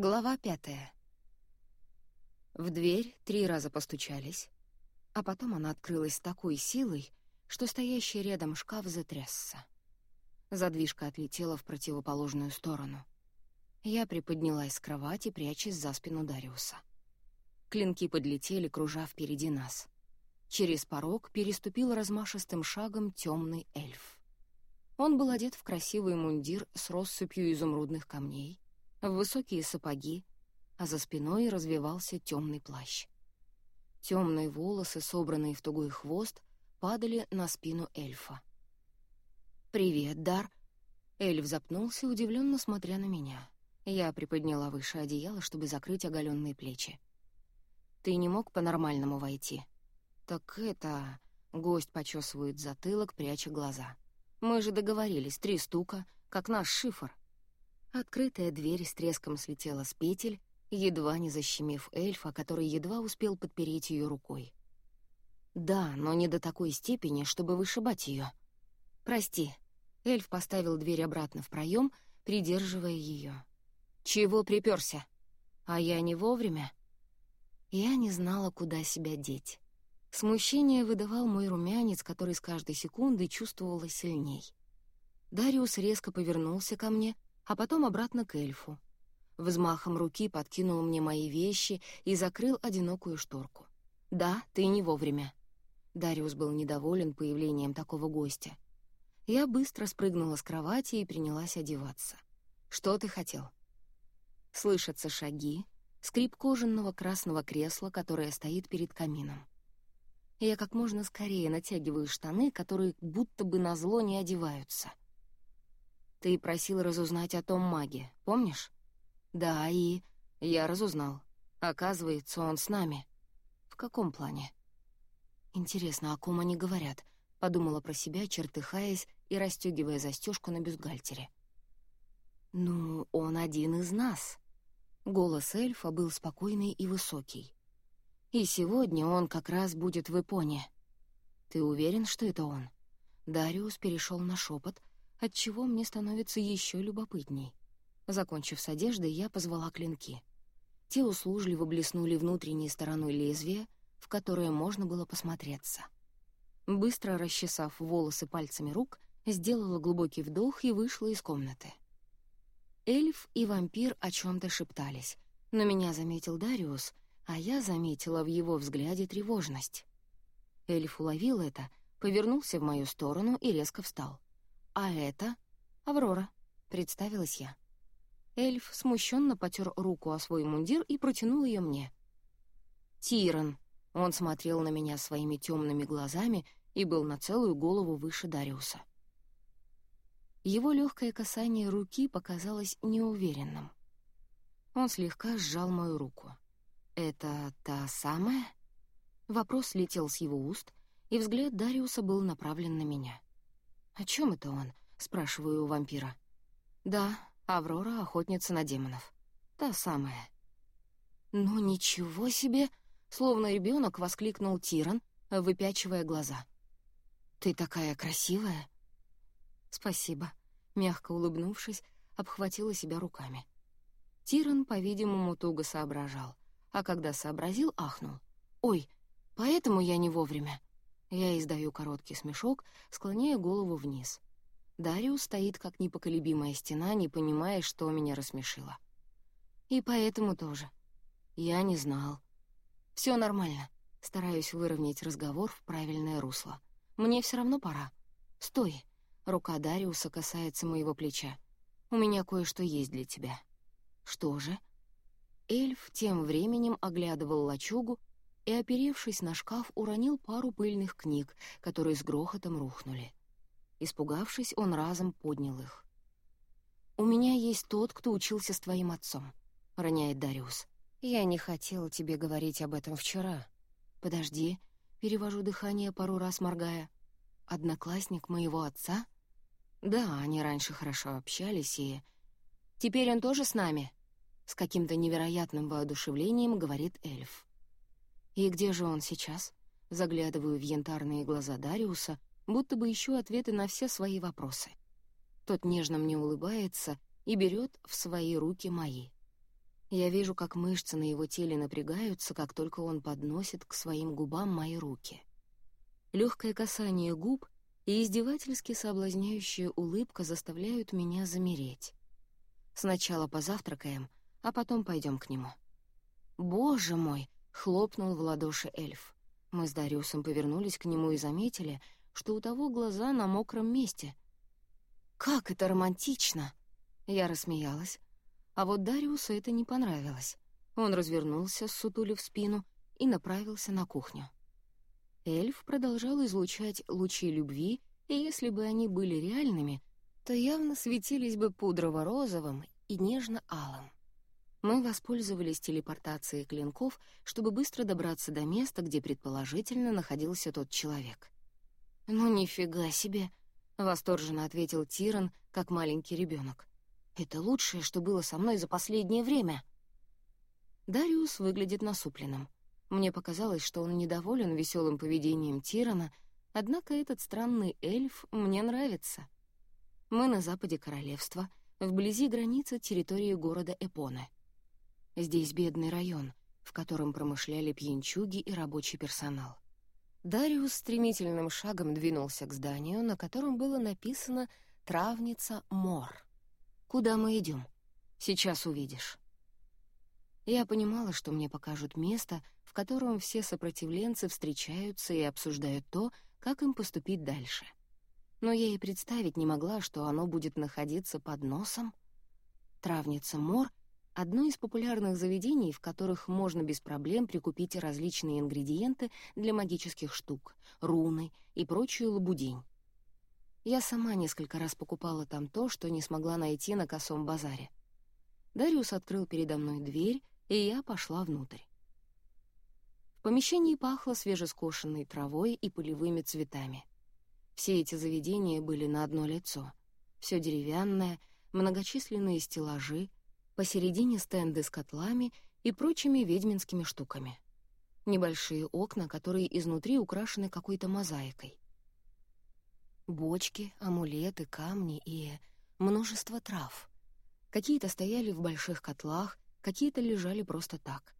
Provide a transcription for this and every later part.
Глава пятая. В дверь три раза постучались, а потом она открылась с такой силой, что стоящий рядом шкаф затрясся. Задвижка отлетела в противоположную сторону. Я приподнялась с кровати, прячась за спину Дариуса. Клинки подлетели, кружа впереди нас. Через порог переступил размашистым шагом темный эльф. Он был одет в красивый мундир с россыпью изумрудных камней, в высокие сапоги, а за спиной развивался темный плащ. Темные волосы, собранные в тугой хвост, падали на спину эльфа. «Привет, Дар!» Эльф запнулся, удивленно смотря на меня. Я приподняла выше одеяла, чтобы закрыть оголенные плечи. «Ты не мог по-нормальному войти?» «Так это...» — гость почесывает затылок, пряча глаза. «Мы же договорились, три стука, как наш шифр». Открытая дверь с треском слетела с петель, едва не защемив эльфа, который едва успел подпереть ее рукой. Да, но не до такой степени, чтобы вышибать ее. «Прости». Эльф поставил дверь обратно в проем, придерживая ее. «Чего приперся? А я не вовремя?» Я не знала, куда себя деть. Смущение выдавал мой румянец, который с каждой секундой чувствовала сильней. Дариус резко повернулся ко мне — а потом обратно к эльфу. Взмахом руки подкинул мне мои вещи и закрыл одинокую шторку. «Да, ты не вовремя». Дариус был недоволен появлением такого гостя. Я быстро спрыгнула с кровати и принялась одеваться. «Что ты хотел?» Слышатся шаги, скрип кожаного красного кресла, которое стоит перед камином. Я как можно скорее натягиваю штаны, которые будто бы назло не одеваются — ты просил разузнать о том маге, помнишь? Да, и... Я разузнал. Оказывается, он с нами. В каком плане? Интересно, о ком они говорят? Подумала про себя, чертыхаясь и расстегивая застежку на бюстгальтере. «Ну, он один из нас». Голос эльфа был спокойный и высокий. «И сегодня он как раз будет в Японии. Ты уверен, что это он?» Дариус перешел на шепот, отчего мне становится еще любопытней. Закончив с одеждой, я позвала клинки. Те услужливо блеснули внутренней стороной лезвия, в которое можно было посмотреться. Быстро расчесав волосы пальцами рук, сделала глубокий вдох и вышла из комнаты. Эльф и вампир о чем то шептались, но меня заметил Дариус, а я заметила в его взгляде тревожность. Эльф уловил это, повернулся в мою сторону и резко встал. «А это?» «Аврора», — представилась я. Эльф смущенно потер руку о свой мундир и протянул ее мне. «Тиран!» Он смотрел на меня своими темными глазами и был на целую голову выше Дариуса. Его легкое касание руки показалось неуверенным. Он слегка сжал мою руку. «Это та самая?» Вопрос летел с его уст, и взгляд Дариуса был направлен на меня. «О чем это он?» — спрашиваю у вампира. «Да, Аврора — охотница на демонов. Та самая». «Ну ничего себе!» — словно ребенок воскликнул Тиран, выпячивая глаза. «Ты такая красивая!» «Спасибо», — мягко улыбнувшись, обхватила себя руками. Тиран, по-видимому, туго соображал, а когда сообразил, ахнул. «Ой, поэтому я не вовремя». Я издаю короткий смешок, склоняя голову вниз. Дариус стоит как непоколебимая стена, не понимая, что меня рассмешило. И поэтому тоже. Я не знал. Все нормально. Стараюсь выровнять разговор в правильное русло. Мне все равно пора. Стой. Рука Дариуса касается моего плеча. У меня кое-что есть для тебя. Что же? Эльф тем временем оглядывал лачугу, и, оперевшись на шкаф, уронил пару пыльных книг, которые с грохотом рухнули. Испугавшись, он разом поднял их. «У меня есть тот, кто учился с твоим отцом», — роняет Дариус. «Я не хотела тебе говорить об этом вчера». «Подожди», — перевожу дыхание, пару раз моргая. «Одноклассник моего отца?» «Да, они раньше хорошо общались, и...» «Теперь он тоже с нами?» С каким-то невероятным воодушевлением говорит эльф. «И где же он сейчас?» Заглядываю в янтарные глаза Дариуса, будто бы ищу ответы на все свои вопросы. Тот нежно мне улыбается и берет в свои руки мои. Я вижу, как мышцы на его теле напрягаются, как только он подносит к своим губам мои руки. Легкое касание губ и издевательски соблазняющая улыбка заставляют меня замереть. Сначала позавтракаем, а потом пойдем к нему. «Боже мой!» — хлопнул в ладоши эльф. Мы с Дариусом повернулись к нему и заметили, что у того глаза на мокром месте. «Как это романтично!» Я рассмеялась, а вот Дариусу это не понравилось. Он развернулся, сутулив спину, и направился на кухню. Эльф продолжал излучать лучи любви, и если бы они были реальными, то явно светились бы пудрово-розовым и нежно-алым. Мы воспользовались телепортацией клинков, чтобы быстро добраться до места, где предположительно находился тот человек. «Ну нифига себе!» — восторженно ответил Тиран, как маленький ребенок. Это лучшее, что было со мной за последнее время. Дариус выглядит насупленным. Мне показалось, что он недоволен веселым поведением Тирана, однако этот странный эльф мне нравится. Мы на западе королевства, вблизи границы территории города Эпоне. Здесь бедный район, в котором промышляли пьянчуги и рабочий персонал. Дариус стремительным шагом двинулся к зданию, на котором было написано «Травница Мор». «Куда мы идем? Сейчас увидишь». Я понимала, что мне покажут место, в котором все сопротивленцы встречаются и обсуждают то, как им поступить дальше. Но я и представить не могла, что оно будет находиться под носом. Травница Мор — одно из популярных заведений, в которых можно без проблем прикупить различные ингредиенты для магических штук, руны и прочую лабудень. Я сама несколько раз покупала там то, что не смогла найти на косом базаре. Дариус открыл передо мной дверь, и я пошла внутрь. В помещении пахло свежескошенной травой и полевыми цветами. Все эти заведения были на одно лицо. Все деревянное, многочисленные стеллажи, посередине стенды с котлами и прочими ведьминскими штуками. Небольшие окна, которые изнутри украшены какой-то мозаикой. Бочки, амулеты, камни и множество трав. Какие-то стояли в больших котлах, какие-то лежали просто так.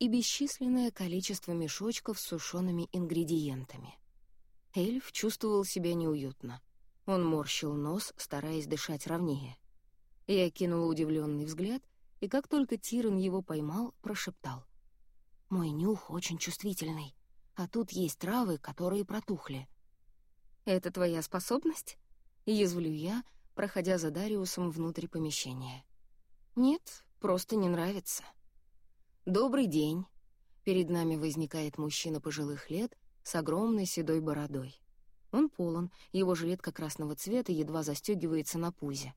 И бесчисленное количество мешочков с сушеными ингредиентами. Эльф чувствовал себя неуютно. Он морщил нос, стараясь дышать ровнее. Я кинула удивленный взгляд, и как только Тиран его поймал, прошептал. «Мой нюх очень чувствительный, а тут есть травы, которые протухли. «Это твоя способность?» — язвлю я, проходя за Дариусом внутрь помещения. «Нет, просто не нравится». «Добрый день!» Перед нами возникает мужчина пожилых лет с огромной седой бородой. Он полон, его жилетка красного цвета едва застегивается на пузе.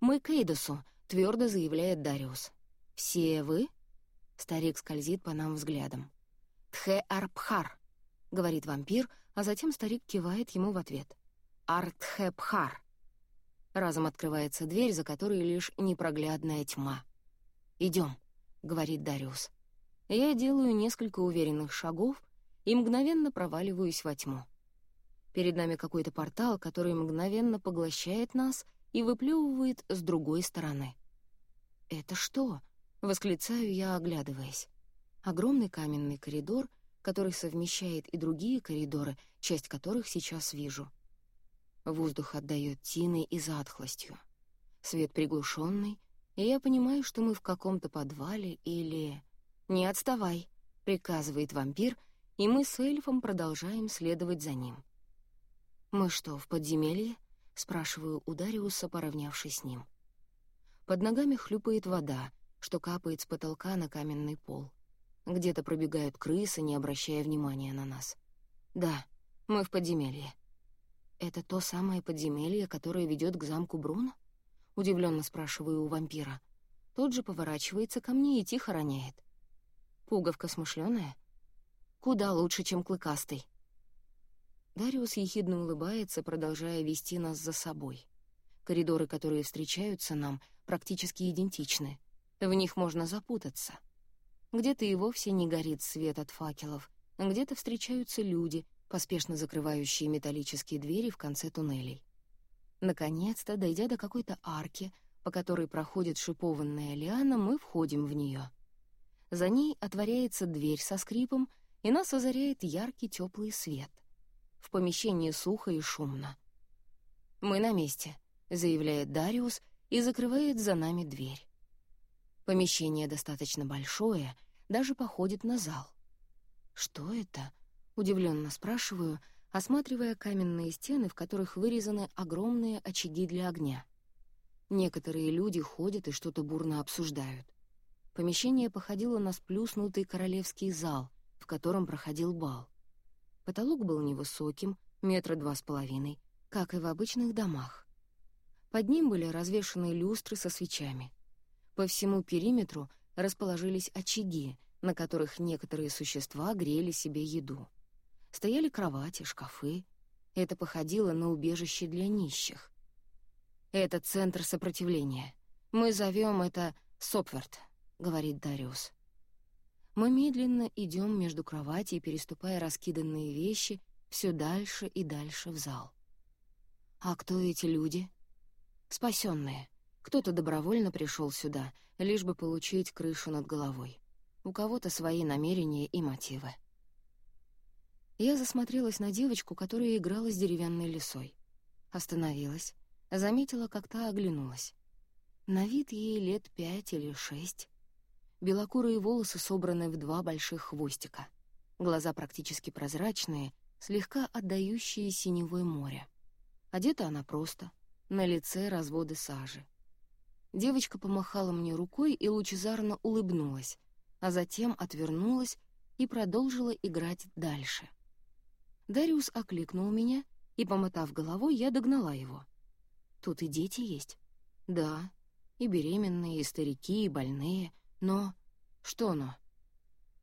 «Мы к Эйдосу», — твердо заявляет Дариус. «Все вы?» — старик скользит по нам взглядом. «Тхе-Арпхар», — говорит вампир, а затем старик кивает ему в ответ. «Артхепхар». Разом открывается дверь, за которой лишь непроглядная тьма. «Идем», — говорит Дариус. Я делаю несколько уверенных шагов и мгновенно проваливаюсь во тьму. Перед нами какой-то портал, который мгновенно поглощает нас и выплевывает с другой стороны. «Это что?» — восклицаю я, оглядываясь. Огромный каменный коридор — который совмещает и другие коридоры, часть которых сейчас вижу. Воздух отдает тиной и затхлостью. Свет приглушенный, и я понимаю, что мы в каком-то подвале или... «Не отставай», — приказывает вампир, и мы с эльфом продолжаем следовать за ним. «Мы что, в подземелье?» — спрашиваю у Дариуса, поравнявшись с ним. Под ногами хлюпает вода, что капает с потолка на каменный пол. Где-то пробегают крысы, не обращая внимания на нас. Да, мы в подземелье. Это то самое подземелье, которое ведет к замку Бруно? Удивленно спрашиваю у вампира. Тот же поворачивается ко мне и тихо роняет. Пуговка смышленая? Куда лучше, чем клыкастый. Дариус ехидно улыбается, продолжая вести нас за собой. Коридоры, которые встречаются нам, практически идентичны. В них можно запутаться. Где-то и вовсе не горит свет от факелов, где-то встречаются люди, поспешно закрывающие металлические двери в конце туннелей. Наконец-то, дойдя до какой-то арки, по которой проходит шипованная лиана, мы входим в нее. За ней отворяется дверь со скрипом, и нас озаряет яркий теплый свет. В помещении сухо и шумно. «Мы на месте», — заявляет Дариус и закрывает за нами дверь. Помещение достаточно большое, даже походит на зал. «Что это?» — удивленно спрашиваю, осматривая каменные стены, в которых вырезаны огромные очаги для огня. Некоторые люди ходят и что-то бурно обсуждают. Помещение походило на сплюснутый королевский зал, в котором проходил бал. Потолок был невысоким, метра два с половиной, как и в обычных домах. Под ним были развешаны люстры со свечами. По всему периметру расположились очаги, на которых некоторые существа грели себе еду. Стояли кровати, шкафы. Это походило на убежище для нищих. Это центр сопротивления. Мы зовем это Сопверт, говорит Дариус. Мы медленно идем между кроватей, переступая раскиданные вещи все дальше и дальше в зал. А кто эти люди? Спасенные. Кто-то добровольно пришел сюда, лишь бы получить крышу над головой. У кого-то свои намерения и мотивы. Я засмотрелась на девочку, которая играла с деревянной лисой. Остановилась, заметила, как та оглянулась. На вид ей лет пять или шесть. Белокурые волосы собраны в два больших хвостика. Глаза практически прозрачные, слегка отдающие синевой море. Одета она просто, на лице разводы сажи. Девочка помахала мне рукой и лучезарно улыбнулась, а затем отвернулась и продолжила играть дальше. Дариус окликнул меня, и, помотав головой, я догнала его. «Тут и дети есть?» «Да, и беременные, и старики, и больные, но...» «Что но?»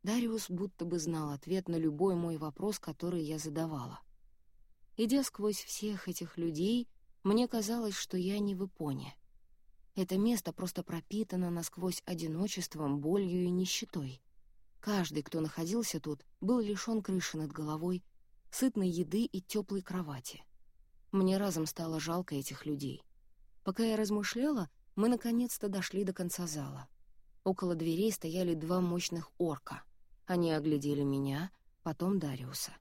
Дариус будто бы знал ответ на любой мой вопрос, который я задавала. Идя сквозь всех этих людей, мне казалось, что я не в Ипоне. Это место просто пропитано насквозь одиночеством, болью и нищетой. Каждый, кто находился тут, был лишён крыши над головой, сытной еды и теплой кровати. Мне разом стало жалко этих людей. Пока я размышляла, мы наконец-то дошли до конца зала. Около дверей стояли два мощных орка. Они оглядели меня, потом Дариуса.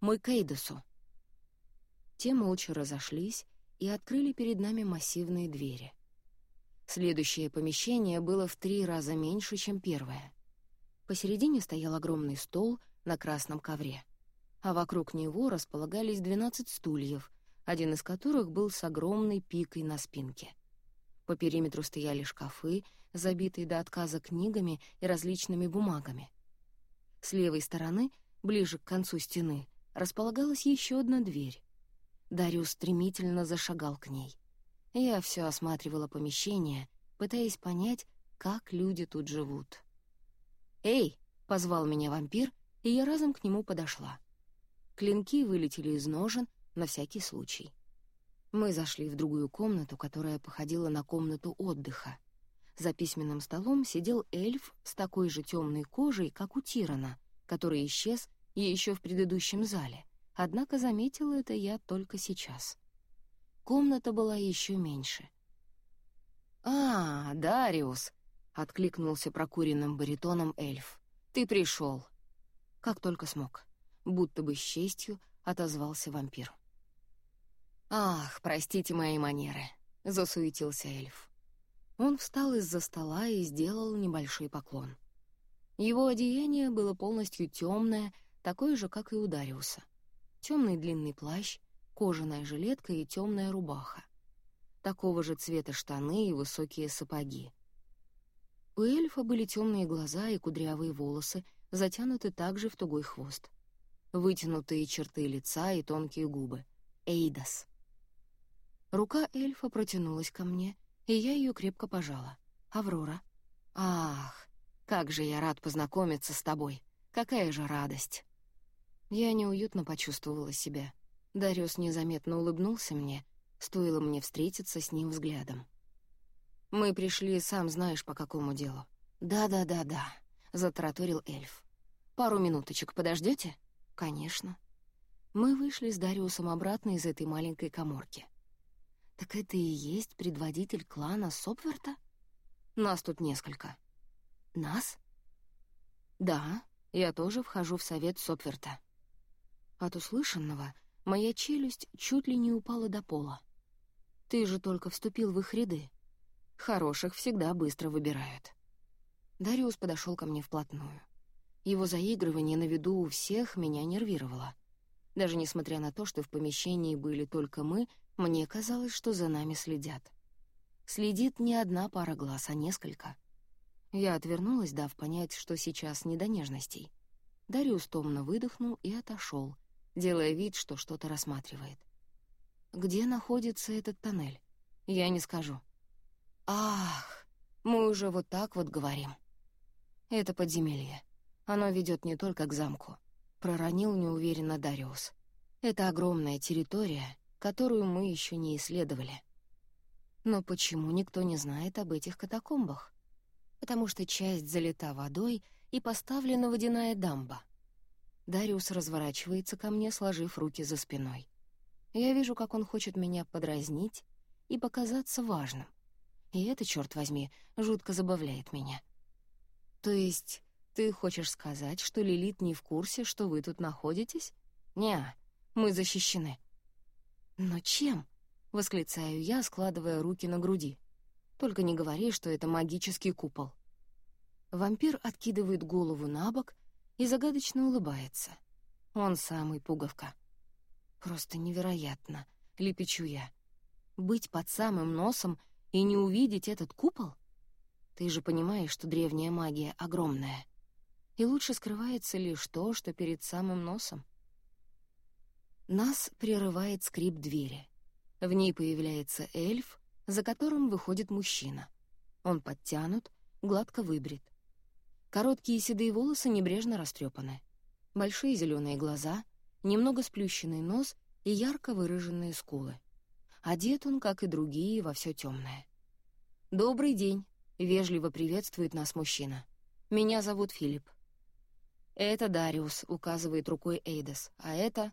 «Мы к Эйдосу». Те молча разошлись и открыли перед нами массивные двери. Следующее помещение было в три раза меньше, чем первое. Посередине стоял огромный стол на красном ковре — а вокруг него располагались 12 стульев, один из которых был с огромной пикой на спинке. По периметру стояли шкафы, забитые до отказа книгами и различными бумагами. С левой стороны, ближе к концу стены, располагалась еще одна дверь. Дариус стремительно зашагал к ней. Я все осматривала помещение, пытаясь понять, как люди тут живут. «Эй!» — позвал меня вампир, и я разом к нему подошла. Клинки вылетели из ножен на всякий случай. Мы зашли в другую комнату, которая походила на комнату отдыха. За письменным столом сидел эльф с такой же темной кожей, как у Тирана, который исчез еще в предыдущем зале. Однако заметила это я только сейчас. Комната была еще меньше. «А, Дариус!» — откликнулся прокуренным баритоном эльф. «Ты пришел!» Как только смог будто бы с честью отозвался вампир. «Ах, простите мои манеры», — засуетился эльф. Он встал из-за стола и сделал небольшой поклон. Его одеяние было полностью темное, такое же, как и у Дариуса. Темный длинный плащ, кожаная жилетка и темная рубаха. Такого же цвета штаны и высокие сапоги. У эльфа были темные глаза и кудрявые волосы, затянуты также в тугой хвост вытянутые черты лица и тонкие губы. Эйдас. Рука эльфа протянулась ко мне, и я ее крепко пожала. «Аврора». «Ах, как же я рад познакомиться с тобой! Какая же радость!» Я неуютно почувствовала себя. Дариус незаметно улыбнулся мне, стоило мне встретиться с ним взглядом. «Мы пришли, сам знаешь, по какому делу». «Да-да-да-да», — затараторил эльф. «Пару минуточек подождете? «Конечно». Мы вышли с Дариусом обратно из этой маленькой коморки. Так это и есть предводитель клана Сопверта? Нас тут несколько. Нас? Да, я тоже вхожу в совет Сопверта. От услышанного моя челюсть чуть ли не упала до пола. Ты же только вступил в их ряды. Хороших всегда быстро выбирают. Дариус подошел ко мне вплотную. Его заигрывание на виду у всех меня нервировало. Даже несмотря на то, что в помещении были только мы, мне казалось, что за нами следят. Следит не одна пара глаз, а несколько. Я отвернулась, дав понять, что сейчас не до нежностей. Дариус томно выдохнул и отошел, делая вид, что что-то рассматривает. Где находится этот тоннель? Я не скажу. Ах, мы уже вот так вот говорим. Это подземелье. Оно ведет не только к замку. Проронил неуверенно Дариус. Это огромная территория, которую мы еще не исследовали. Но почему никто не знает об этих катакомбах? Потому что часть залита водой и поставлена водяная дамба. Дариус разворачивается ко мне, сложив руки за спиной. Я вижу, как он хочет меня подразнить и показаться важным. И это, черт возьми, жутко забавляет меня. То есть ты хочешь сказать, что Лилит не в курсе, что вы тут находитесь? Не, мы защищены. Но чем? Восклицаю я, складывая руки на груди. Только не говори, что это магический купол. Вампир откидывает голову на бок и загадочно улыбается. Он самый пуговка. Просто невероятно, лепечу я. Быть под самым носом и не увидеть этот купол? Ты же понимаешь, что древняя магия огромная. И лучше скрывается лишь то, что перед самым носом. Нас прерывает скрип двери. В ней появляется эльф, за которым выходит мужчина. Он подтянут, гладко выбрит. Короткие седые волосы небрежно растрепаны. Большие зеленые глаза, немного сплющенный нос и ярко выраженные скулы. Одет он, как и другие, во все темное. «Добрый день», — вежливо приветствует нас мужчина. «Меня зовут Филипп». «Это Дариус», — указывает рукой Эйдес, «а это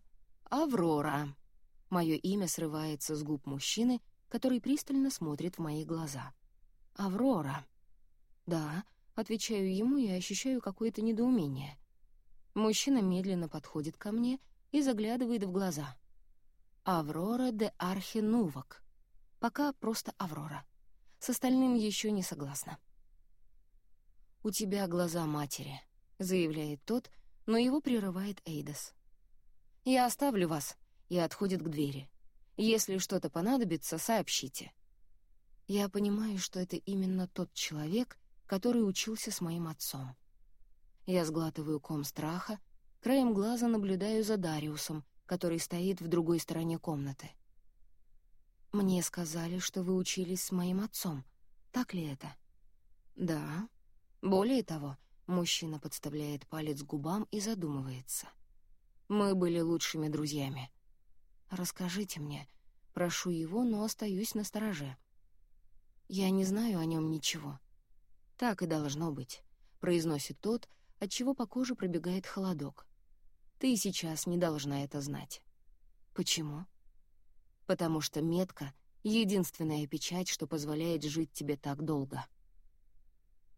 Аврора». Мое имя срывается с губ мужчины, который пристально смотрит в мои глаза. «Аврора». «Да», — отвечаю ему и ощущаю какое-то недоумение. Мужчина медленно подходит ко мне и заглядывает в глаза. «Аврора де Архенувок». Пока просто Аврора. С остальным еще не согласна. «У тебя глаза матери», — заявляет тот, но его прерывает Эйдас. «Я оставлю вас», — и отходит к двери. «Если что-то понадобится, сообщите». Я понимаю, что это именно тот человек, который учился с моим отцом. Я сглатываю ком страха, краем глаза наблюдаю за Дариусом, который стоит в другой стороне комнаты. «Мне сказали, что вы учились с моим отцом. Так ли это?» «Да. Более того, Мужчина подставляет палец губам и задумывается. «Мы были лучшими друзьями. Расскажите мне. Прошу его, но остаюсь на стороже. Я не знаю о нем ничего. Так и должно быть», — произносит тот, отчего по коже пробегает холодок. «Ты сейчас не должна это знать». «Почему?» «Потому что метка — единственная печать, что позволяет жить тебе так долго».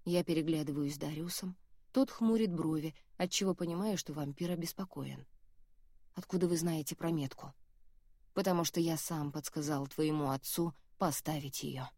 Я переглядываюсь с Дариусом. Тот хмурит брови, отчего понимаю, что вампир обеспокоен. «Откуда вы знаете про метку?» «Потому что я сам подсказал твоему отцу поставить ее.